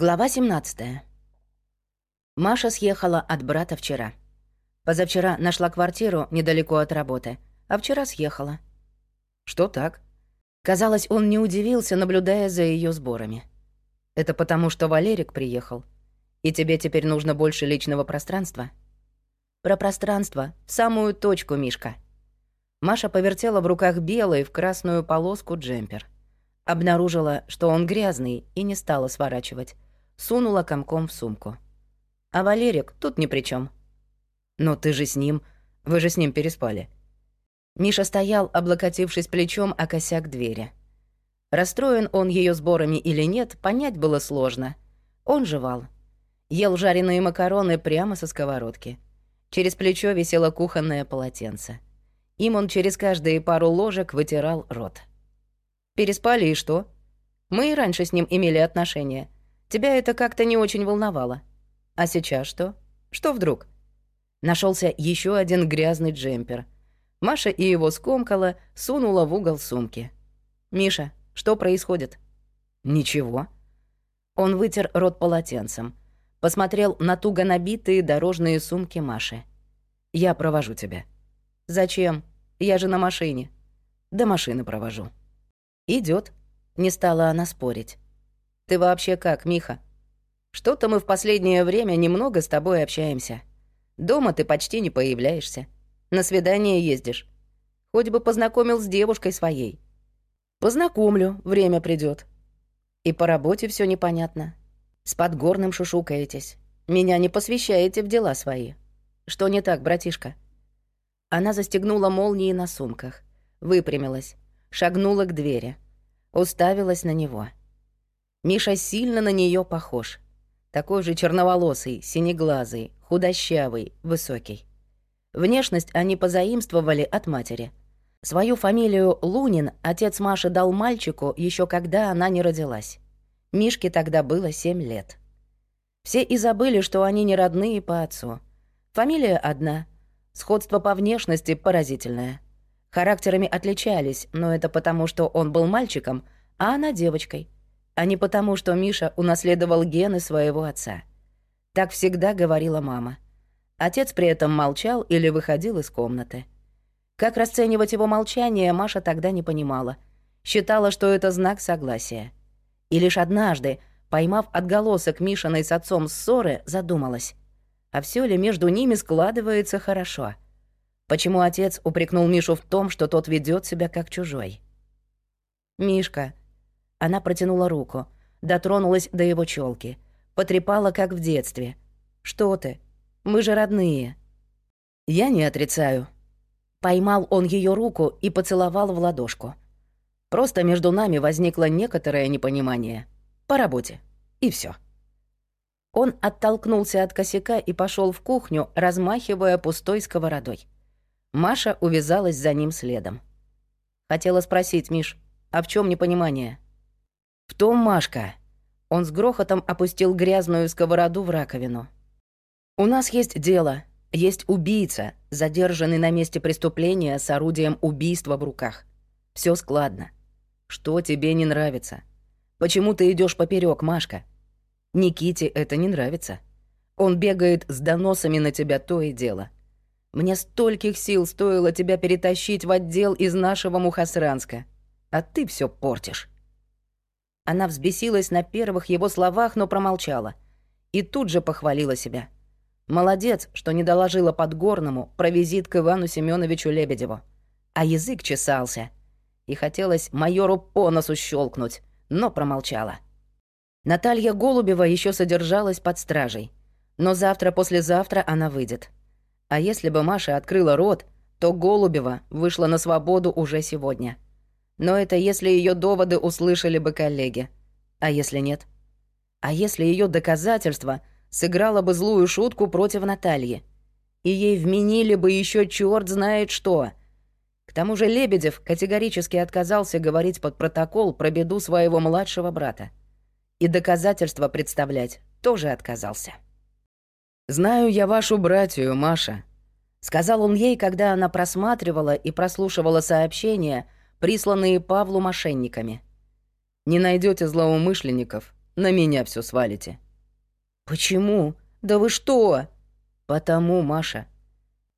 Глава 17. Маша съехала от брата вчера. Позавчера нашла квартиру недалеко от работы, а вчера съехала. Что так? Казалось, он не удивился, наблюдая за ее сборами. Это потому, что Валерик приехал. И тебе теперь нужно больше личного пространства? Про пространство в самую точку, Мишка. Маша повертела в руках белый в красную полоску джемпер. Обнаружила, что он грязный, и не стала сворачивать сунула комком в сумку. А Валерик тут ни при чем. Но ты же с ним, вы же с ним переспали. Миша стоял, облокотившись плечом о косяк двери. Расстроен он ее сборами или нет, понять было сложно. Он жевал. Ел жареные макароны прямо со сковородки. Через плечо висело кухонное полотенце. Им он через каждые пару ложек вытирал рот. Переспали и что? Мы и раньше с ним имели отношения — Тебя это как-то не очень волновало. А сейчас что? Что вдруг? Нашелся еще один грязный джемпер. Маша и его скомкала, сунула в угол сумки. «Миша, что происходит?» «Ничего». Он вытер рот полотенцем, посмотрел на туго набитые дорожные сумки Маши. «Я провожу тебя». «Зачем? Я же на машине». «До машины провожу». Идет. Не стала она спорить. Ты вообще как, Миха? Что-то мы в последнее время немного с тобой общаемся. Дома ты почти не появляешься. На свидание ездишь. Хоть бы познакомил с девушкой своей. Познакомлю, время придет. И по работе все непонятно. С подгорным шушукаетесь. Меня не посвящаете в дела свои. Что не так, братишка? Она застегнула молнии на сумках, выпрямилась, шагнула к двери, уставилась на него — Миша сильно на нее похож. Такой же черноволосый, синеглазый, худощавый, высокий. Внешность они позаимствовали от матери. Свою фамилию Лунин отец Маши дал мальчику еще когда она не родилась. Мишке тогда было семь лет. Все и забыли, что они не родные по отцу. Фамилия одна. Сходство по внешности поразительное. Характерами отличались, но это потому, что он был мальчиком, а она девочкой — а не потому, что Миша унаследовал гены своего отца. Так всегда говорила мама. Отец при этом молчал или выходил из комнаты. Как расценивать его молчание, Маша тогда не понимала. Считала, что это знак согласия. И лишь однажды, поймав отголосок Мишиной с отцом ссоры, задумалась. А все ли между ними складывается хорошо? Почему отец упрекнул Мишу в том, что тот ведет себя как чужой? «Мишка, она протянула руку, дотронулась до его челки, потрепала, как в детстве. «Что ты? Мы же родные». «Я не отрицаю». Поймал он ее руку и поцеловал в ладошку. Просто между нами возникло некоторое непонимание. По работе. И все. Он оттолкнулся от косяка и пошел в кухню, размахивая пустой сковородой. Маша увязалась за ним следом. Хотела спросить, Миш, а в чем непонимание? «В том, Машка...» Он с грохотом опустил грязную сковороду в раковину. «У нас есть дело, есть убийца, задержанный на месте преступления с орудием убийства в руках. Все складно. Что тебе не нравится? Почему ты идешь поперек, Машка? Никите это не нравится. Он бегает с доносами на тебя то и дело. Мне стольких сил стоило тебя перетащить в отдел из нашего Мухасранска, а ты все портишь. Она взбесилась на первых его словах, но промолчала. И тут же похвалила себя. Молодец, что не доложила Подгорному про визит к Ивану Семеновичу Лебедеву. А язык чесался. И хотелось майору по носу щелкнуть, но промолчала. Наталья Голубева еще содержалась под стражей. Но завтра-послезавтра она выйдет. А если бы Маша открыла рот, то Голубева вышла на свободу уже сегодня. Но это если ее доводы услышали бы коллеги. А если нет? А если ее доказательство сыграло бы злую шутку против Натальи? И ей вменили бы еще черт знает что. К тому же Лебедев категорически отказался говорить под протокол про беду своего младшего брата. И доказательства представлять тоже отказался. «Знаю я вашу братью, Маша», — сказал он ей, когда она просматривала и прослушивала сообщения — присланные Павлу мошенниками. Не найдете злоумышленников, на меня все свалите». «Почему? Да вы что?» «Потому, Маша.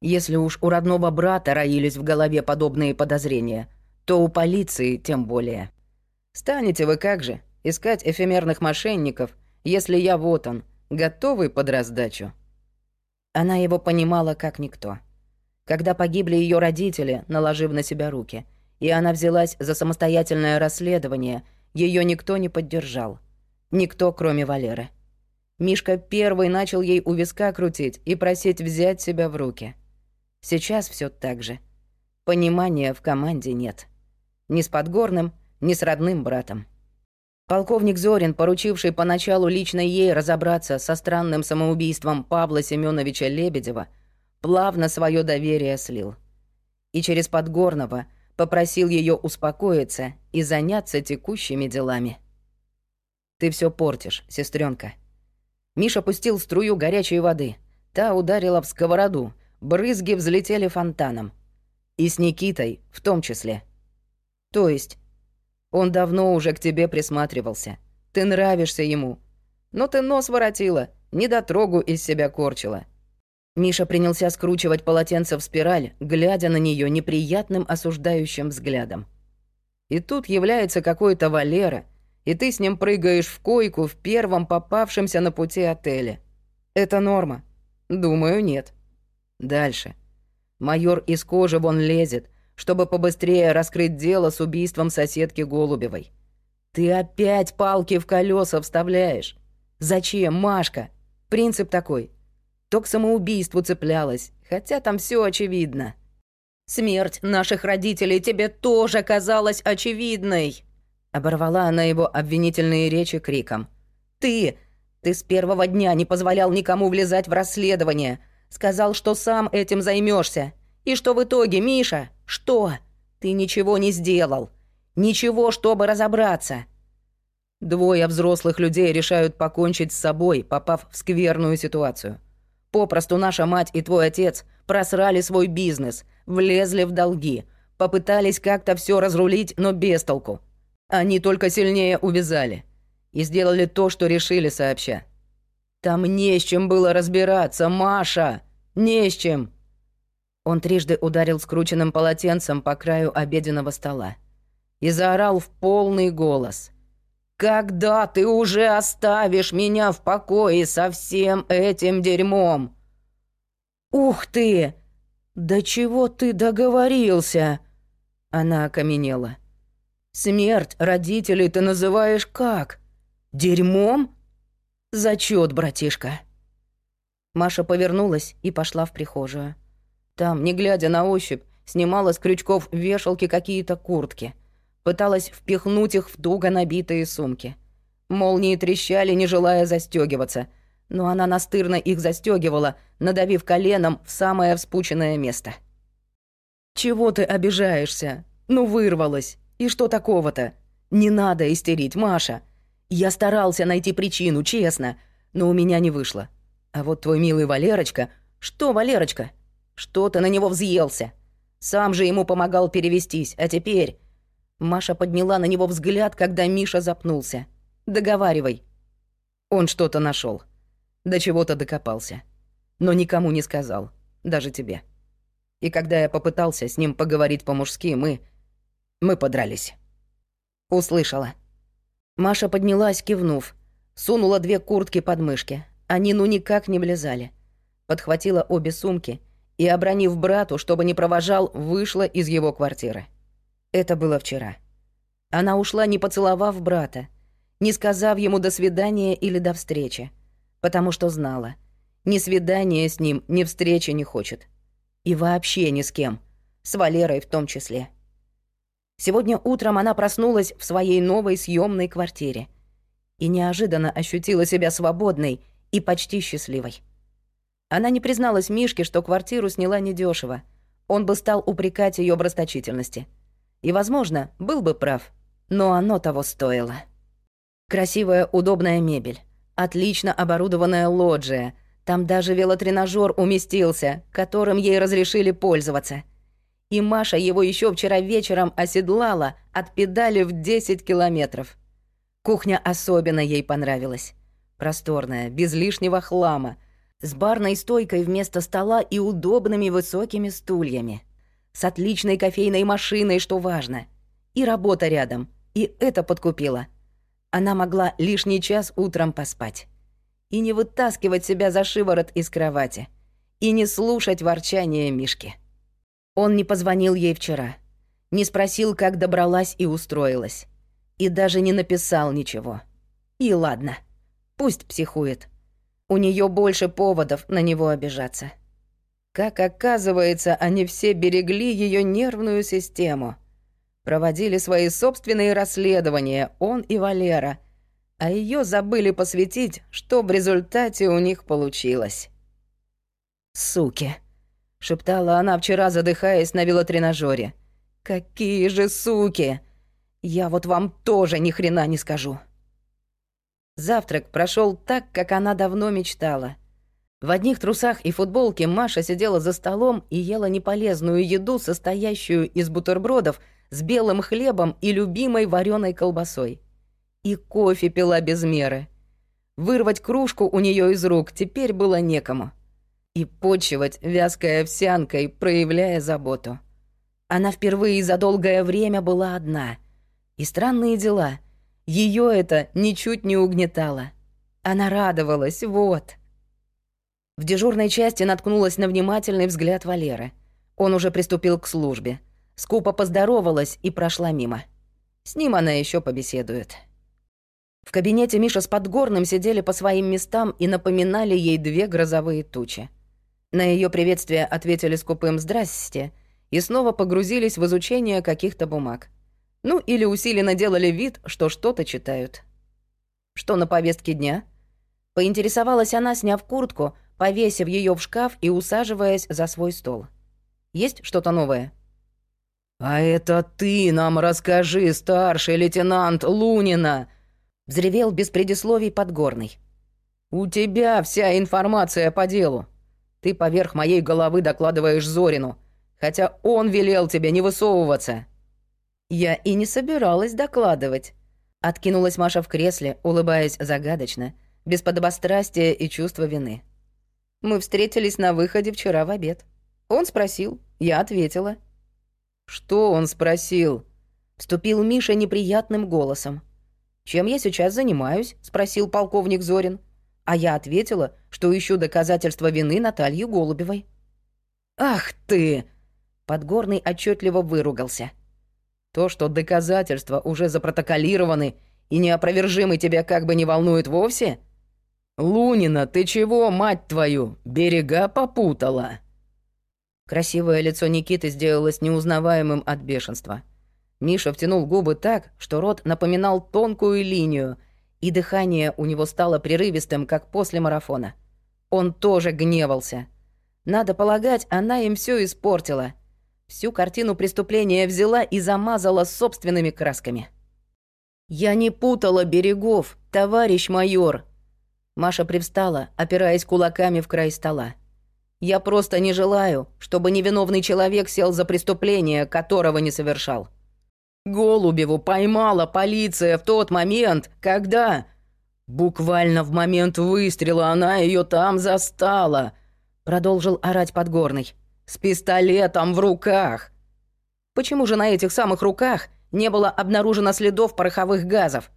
Если уж у родного брата роились в голове подобные подозрения, то у полиции тем более. Станете вы как же искать эфемерных мошенников, если я вот он, готовый под раздачу?» Она его понимала как никто. Когда погибли ее родители, наложив на себя руки, и она взялась за самостоятельное расследование, ее никто не поддержал. Никто, кроме Валеры. Мишка первый начал ей у виска крутить и просить взять себя в руки. Сейчас все так же. Понимания в команде нет. Ни с Подгорным, ни с родным братом. Полковник Зорин, поручивший поначалу лично ей разобраться со странным самоубийством Павла Семеновича Лебедева, плавно свое доверие слил. И через Подгорного попросил ее успокоиться и заняться текущими делами. «Ты все портишь, сестренка. Миша пустил струю горячей воды. Та ударила в сковороду, брызги взлетели фонтаном. И с Никитой в том числе. То есть он давно уже к тебе присматривался. Ты нравишься ему. Но ты нос воротила, недотрогу из себя корчила. Миша принялся скручивать полотенце в спираль, глядя на нее неприятным осуждающим взглядом. И тут является какой-то Валера, и ты с ним прыгаешь в койку в первом попавшемся на пути отеле. Это норма? Думаю, нет. Дальше. Майор из кожи вон лезет, чтобы побыстрее раскрыть дело с убийством соседки Голубевой. Ты опять палки в колеса вставляешь. Зачем, Машка? Принцип такой. То к самоубийству цеплялась, хотя там все очевидно. Смерть наших родителей тебе тоже казалась очевидной. Оборвала она его обвинительные речи криком. «Ты! Ты с первого дня не позволял никому влезать в расследование. Сказал, что сам этим займешься. И что в итоге, Миша? Что? Ты ничего не сделал. Ничего, чтобы разобраться. Двое взрослых людей решают покончить с собой, попав в скверную ситуацию. Попросту наша мать и твой отец просрали свой бизнес, влезли в долги, попытались как-то все разрулить, но без толку. Они только сильнее увязали. И сделали то, что решили сообща. Там не с чем было разбираться, Маша! Не с чем!» Он трижды ударил скрученным полотенцем по краю обеденного стола и заорал в полный голос. «Когда ты уже оставишь меня в покое со всем этим дерьмом?» «Ух ты! Да чего ты договорился?» Она окаменела. «Смерть родителей ты называешь как? Дерьмом? Зачет, братишка!» Маша повернулась и пошла в прихожую. Там, не глядя на ощупь, снимала с крючков вешалки какие-то куртки. Пыталась впихнуть их в туго набитые сумки. Молнии трещали, не желая застегиваться, но она настырно их застегивала, надавив коленом в самое вспученное место. «Чего ты обижаешься? Ну, вырвалась. И что такого-то? Не надо истерить, Маша. Я старался найти причину, честно, но у меня не вышло. А вот твой милый Валерочка... Что, Валерочка?» Что ты на него взъелся? Сам же ему помогал перевестись, а теперь...» Маша подняла на него взгляд, когда Миша запнулся. «Договаривай». Он что-то нашел, До чего-то докопался. Но никому не сказал. Даже тебе. И когда я попытался с ним поговорить по-мужски, мы... Мы подрались. Услышала. Маша поднялась, кивнув. Сунула две куртки под мышки. Они ну никак не влезали. Подхватила обе сумки — и, обронив брату, чтобы не провожал, вышла из его квартиры. Это было вчера. Она ушла, не поцеловав брата, не сказав ему «до свидания» или «до встречи», потому что знала, ни свидания с ним, ни встречи не хочет. И вообще ни с кем, с Валерой в том числе. Сегодня утром она проснулась в своей новой съемной квартире и неожиданно ощутила себя свободной и почти счастливой. Она не призналась Мишке, что квартиру сняла недешево. Он бы стал упрекать ее в расточительности. И, возможно, был бы прав. Но оно того стоило. Красивая, удобная мебель. Отлично оборудованная лоджия. Там даже велотренажер уместился, которым ей разрешили пользоваться. И Маша его еще вчера вечером оседлала от педали в 10 километров. Кухня особенно ей понравилась. Просторная, без лишнего хлама, с барной стойкой вместо стола и удобными высокими стульями. С отличной кофейной машиной, что важно. И работа рядом. И это подкупило. Она могла лишний час утром поспать. И не вытаскивать себя за шиворот из кровати. И не слушать ворчание Мишки. Он не позвонил ей вчера. Не спросил, как добралась и устроилась. И даже не написал ничего. И ладно. Пусть психует. У нее больше поводов на него обижаться. Как оказывается, они все берегли ее нервную систему. Проводили свои собственные расследования, он и Валера. А ее забыли посвятить, что в результате у них получилось. «Суки!» — шептала она вчера, задыхаясь на велотренажере. «Какие же суки! Я вот вам тоже ни хрена не скажу!» Завтрак прошел так, как она давно мечтала. В одних трусах и футболке Маша сидела за столом и ела неполезную еду, состоящую из бутербродов с белым хлебом и любимой вареной колбасой. И кофе пила без меры. Вырвать кружку у нее из рук теперь было некому. И почивать вязкой овсянкой, проявляя заботу. Она впервые за долгое время была одна. И странные дела — ее это ничуть не угнетало. Она радовалась, вот. В дежурной части наткнулась на внимательный взгляд Валеры. Он уже приступил к службе. Скупо поздоровалась и прошла мимо. С ним она еще побеседует. В кабинете Миша с Подгорным сидели по своим местам и напоминали ей две грозовые тучи. На ее приветствие ответили скупым «здрасте» и снова погрузились в изучение каких-то бумаг. Ну, или усиленно делали вид, что что-то читают. Что на повестке дня? Поинтересовалась она, сняв куртку, повесив ее в шкаф и усаживаясь за свой стол. Есть что-то новое? «А это ты нам расскажи, старший лейтенант Лунина!» Взревел без предисловий Подгорный. «У тебя вся информация по делу. Ты поверх моей головы докладываешь Зорину, хотя он велел тебе не высовываться». «Я и не собиралась докладывать», — откинулась Маша в кресле, улыбаясь загадочно, без подобострастия и чувства вины. «Мы встретились на выходе вчера в обед. Он спросил, я ответила». «Что он спросил?» — вступил Миша неприятным голосом. «Чем я сейчас занимаюсь?» — спросил полковник Зорин. А я ответила, что ищу доказательства вины Натальи Голубевой. «Ах ты!» — Подгорный отчетливо выругался. То, что доказательства уже запротоколированы и неопровержимы тебя как бы не волнует вовсе? Лунина, ты чего, мать твою, берега попутала?» Красивое лицо Никиты сделалось неузнаваемым от бешенства. Миша втянул губы так, что рот напоминал тонкую линию, и дыхание у него стало прерывистым, как после марафона. Он тоже гневался. Надо полагать, она им все испортила — Всю картину преступления взяла и замазала собственными красками. «Я не путала берегов, товарищ майор!» Маша привстала, опираясь кулаками в край стола. «Я просто не желаю, чтобы невиновный человек сел за преступление, которого не совершал. Голубеву поймала полиция в тот момент, когда...» «Буквально в момент выстрела она ее там застала», — продолжил орать Подгорный. С пистолетом в руках. Почему же на этих самых руках не было обнаружено следов пороховых газов?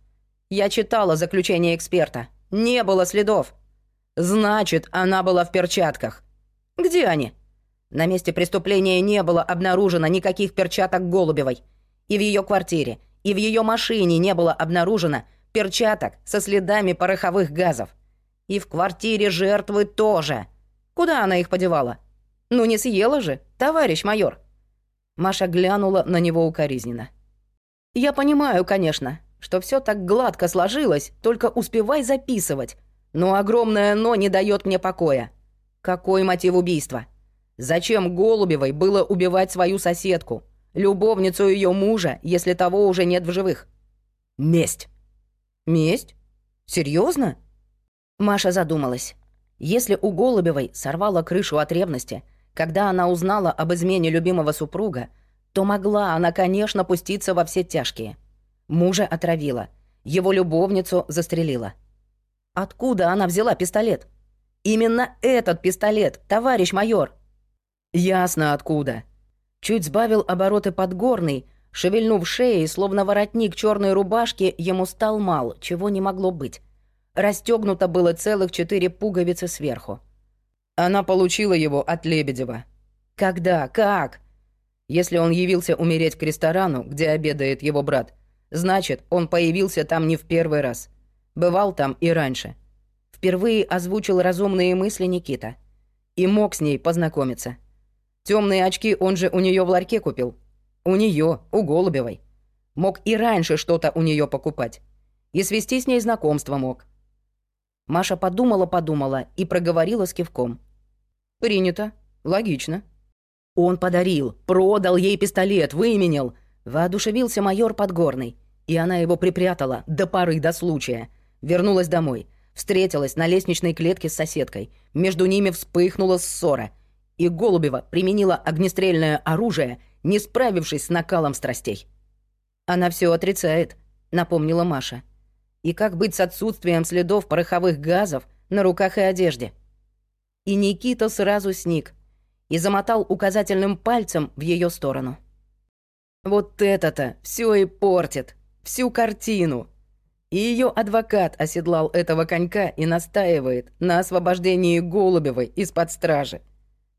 Я читала заключение эксперта. Не было следов. Значит, она была в перчатках. Где они? На месте преступления не было обнаружено никаких перчаток Голубевой. И в ее квартире, и в ее машине не было обнаружено перчаток со следами пороховых газов. И в квартире жертвы тоже. Куда она их подевала? «Ну не съела же, товарищ майор!» Маша глянула на него укоризненно. «Я понимаю, конечно, что все так гладко сложилось, только успевай записывать. Но огромное «но» не дает мне покоя. Какой мотив убийства? Зачем Голубевой было убивать свою соседку, любовницу ее мужа, если того уже нет в живых? Месть. Месть? Серьезно? Маша задумалась. Если у Голубевой сорвала крышу от ревности – когда она узнала об измене любимого супруга, то могла она, конечно, пуститься во все тяжкие. Мужа отравила. Его любовницу застрелила. Откуда она взяла пистолет? Именно этот пистолет, товарищ майор. Ясно откуда. Чуть сбавил обороты Подгорный, шевельнув шеей, словно воротник черной рубашки, ему стал мал, чего не могло быть. Расстегнуто было целых четыре пуговицы сверху. Она получила его от Лебедева. Когда? Как? Если он явился умереть к ресторану, где обедает его брат, значит, он появился там не в первый раз. Бывал там и раньше. Впервые озвучил разумные мысли Никита. И мог с ней познакомиться. Темные очки он же у нее в ларьке купил. У нее, у Голубевой. Мог и раньше что-то у нее покупать. И свести с ней знакомство мог. Маша подумала-подумала и проговорила с кивком. «Принято. Логично». «Он подарил, продал ей пистолет, выменил», — воодушевился майор Подгорный. И она его припрятала до поры до случая. Вернулась домой. Встретилась на лестничной клетке с соседкой. Между ними вспыхнула ссора. И Голубева применила огнестрельное оружие, не справившись с накалом страстей. «Она все отрицает», — напомнила Маша. «И как быть с отсутствием следов пороховых газов на руках и одежде?» И Никита сразу сник и замотал указательным пальцем в ее сторону. «Вот это-то все и портит, всю картину!» И ее адвокат оседлал этого конька и настаивает на освобождении Голубевой из-под стражи.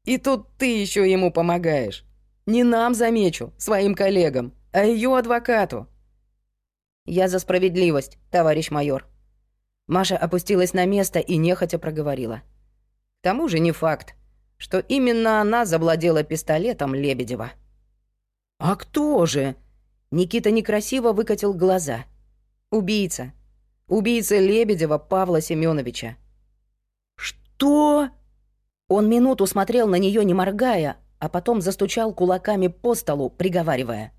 И тут ты еще ему помогаешь. Не нам, замечу, своим коллегам, а ее адвокату. Я за справедливость, товарищ майор. Маша опустилась на место и нехотя проговорила. К тому же не факт, что именно она завладела пистолетом Лебедева. «А кто же?» Никита некрасиво выкатил глаза. «Убийца. Убийца Лебедева Павла Семеновича». «Что?» Он минуту смотрел на нее, не моргая, а потом застучал кулаками по столу, приговаривая.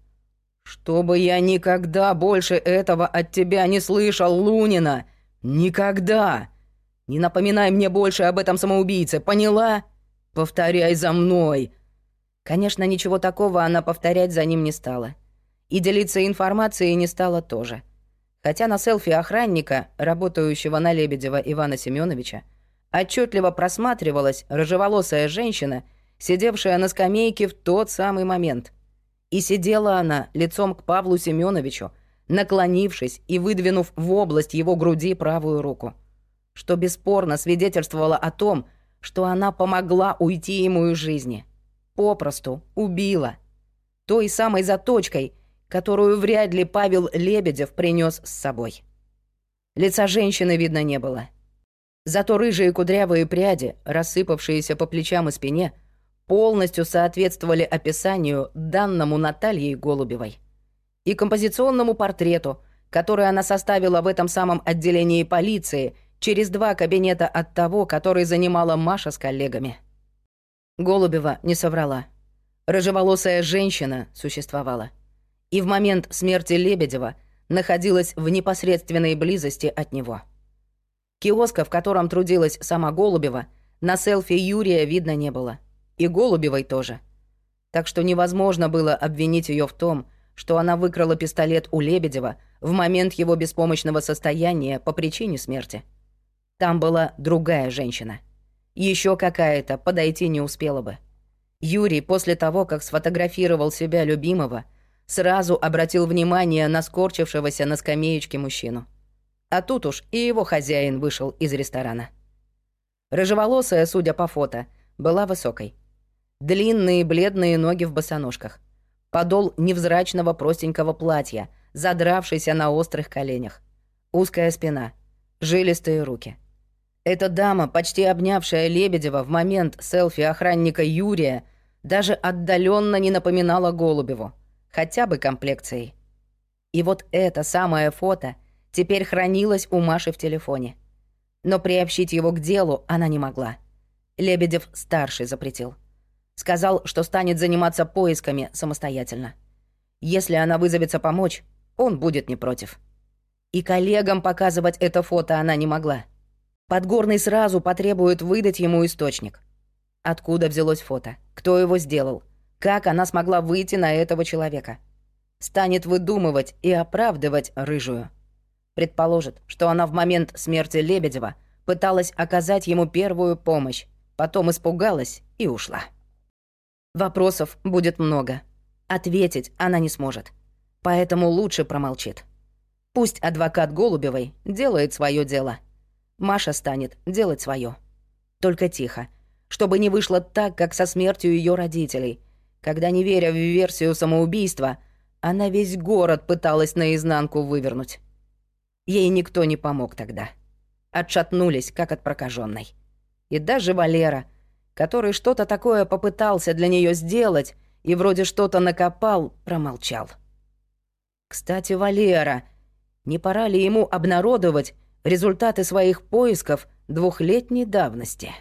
«Чтобы я никогда больше этого от тебя не слышал, Лунина! Никогда! Не напоминай мне больше об этом самоубийце, поняла? Повторяй за мной!» Конечно, ничего такого она повторять за ним не стала. И делиться информацией не стала тоже. Хотя на селфи охранника, работающего на Лебедева Ивана Семеновича, отчетливо просматривалась рыжеволосая женщина, сидевшая на скамейке в тот самый момент. И сидела она лицом к Павлу Семеновичу, наклонившись и выдвинув в область его груди правую руку, что бесспорно свидетельствовало о том, что она помогла уйти ему из жизни. Попросту убила. Той самой заточкой, которую вряд ли Павел Лебедев принес с собой. Лица женщины видно не было. Зато рыжие кудрявые пряди, рассыпавшиеся по плечам и спине, полностью соответствовали описанию, данному Натальей Голубевой. И композиционному портрету, который она составила в этом самом отделении полиции через два кабинета от того, который занимала Маша с коллегами. Голубева не соврала. Рыжеволосая женщина существовала. И в момент смерти Лебедева находилась в непосредственной близости от него. Киоска, в котором трудилась сама Голубева, на селфи Юрия видно не было. И Голубевой тоже. Так что невозможно было обвинить ее в том, что она выкрала пистолет у Лебедева в момент его беспомощного состояния по причине смерти. Там была другая женщина. Еще какая-то подойти не успела бы. Юрий после того, как сфотографировал себя любимого, сразу обратил внимание на скорчившегося на скамеечке мужчину. А тут уж и его хозяин вышел из ресторана. Рыжеволосая, судя по фото, была высокой. Длинные бледные ноги в босоножках. Подол невзрачного простенького платья, задравшийся на острых коленях. Узкая спина. Жилистые руки. Эта дама, почти обнявшая Лебедева в момент селфи охранника Юрия, даже отдаленно не напоминала Голубеву. Хотя бы комплекцией. И вот это самое фото — теперь хранилась у Маши в телефоне. Но приобщить его к делу она не могла. Лебедев старший запретил. Сказал, что станет заниматься поисками самостоятельно. Если она вызовется помочь, он будет не против. И коллегам показывать это фото она не могла. Подгорный сразу потребует выдать ему источник. Откуда взялось фото? Кто его сделал? Как она смогла выйти на этого человека? Станет выдумывать и оправдывать рыжую. Предположит, что она в момент смерти Лебедева пыталась оказать ему первую помощь, потом испугалась и ушла. Вопросов будет много. Ответить она не сможет. Поэтому лучше промолчит. Пусть адвокат Голубевой делает свое дело. Маша станет делать свое. Только тихо, чтобы не вышло так, как со смертью ее родителей, когда, не веря в версию самоубийства, она весь город пыталась наизнанку вывернуть. Ей никто не помог тогда. Отшатнулись, как от прокаженной. И даже Валера, который что-то такое попытался для нее сделать и вроде что-то накопал, промолчал. Кстати, Валера, не пора ли ему обнародовать результаты своих поисков двухлетней давности?»